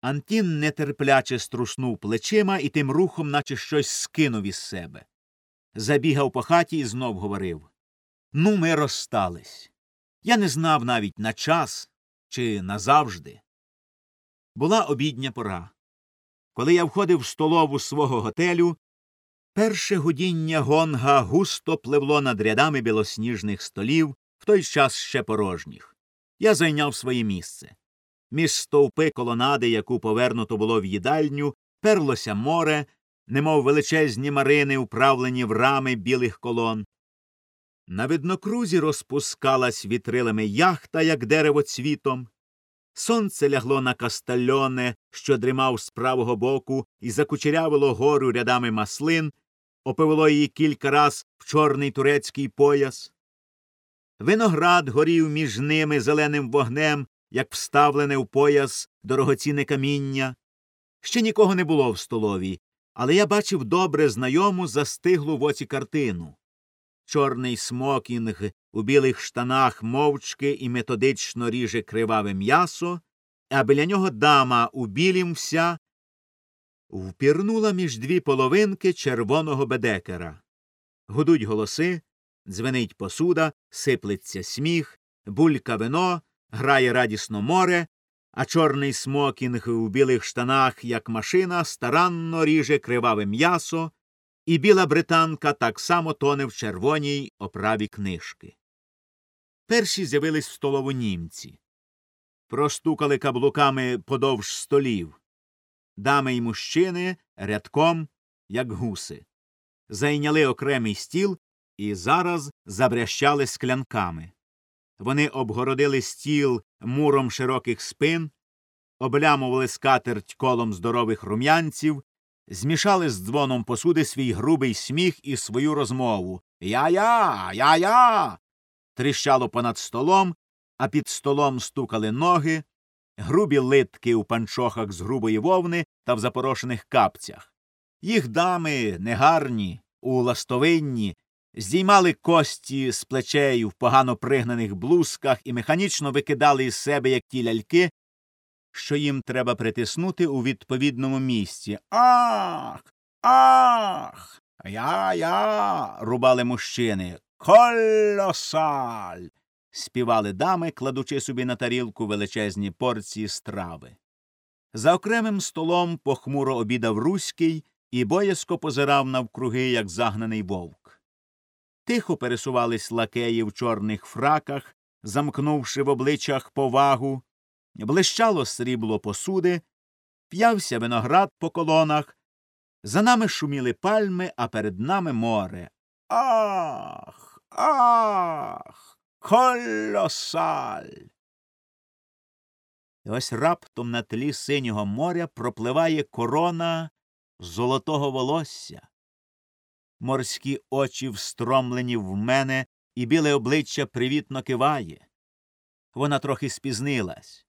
Антін нетерпляче струснув плечима і тим рухом, наче щось скинув із себе. Забігав по хаті і знов говорив Ну, ми розстались. Я не знав навіть на час чи назавжди. Була обідня пора. Коли я входив в столову свого готелю, перше гудіння гонга густо пливло над рядами білосніжних столів, в той час ще порожніх. Я зайняв своє місце. Між стовпи колонади, яку повернуто було в їдальню, перлося море, немов величезні марини, управлені в рами білих колон. На виднокрузі розпускалась вітрилами яхта, як дерево цвітом. Сонце лягло на кастальоне, що дрімав з правого боку, і закучерявило гору рядами маслин, оповело її кілька раз в чорний турецький пояс. Виноград горів між ними зеленим вогнем, як вставлене в пояс дорогоцінне каміння. Ще нікого не було в столовій, але я бачив добре знайому застиглу в оці картину. Чорний смокінг у білих штанах мовчки і методично ріже криваве м'ясо, а біля нього дама у білім вся впірнула між дві половинки червоного бедекера. Гудуть голоси, дзвенить посуда, сиплеться сміх, булька вино, грає радісно море, а чорний смокінг у білих штанах, як машина, старанно ріже криваве м'ясо, і біла британка так само тоне в червоній оправі книжки. Перші з'явились в столову німці. Простукали каблуками подовж столів. Дами й мужчини рядком, як гуси. Зайняли окремий стіл і зараз забрящали склянками. Вони обгородили стіл муром широких спин, облямували скатерть колом здорових рум'янців, змішали з дзвоном посуди свій грубий сміх і свою розмову. Я-я, я-я. Тріщало понад столом, а під столом стукали ноги, грубі литки у панчохах з грубої вовни та в запорошених капцях. Їх дами негарні, у ластовинні, здіймали кості з плечей в погано пригнаних блузках і механічно викидали із себе, як ті ляльки, що їм треба притиснути у відповідному місці. Ах. Ах. Я я. рубали мужчини. Колосаль. співали дами, кладучи собі на тарілку величезні порції страви. За окремим столом похмуро обідав Руський і боязко позирав навкруги, як загнаний вовк. Тихо пересувались лакеї в чорних фраках, замкнувши в обличчях повагу, блищало срібло посуди, п'явся виноград по колонах, за нами шуміли пальми, а перед нами море. Ах. Ах. Колосаль. І ось раптом на тлі синього моря пропливає корона золотого волосся. Морські очі встромлені в мене, і біле обличчя привітно киває. Вона трохи спізнилась.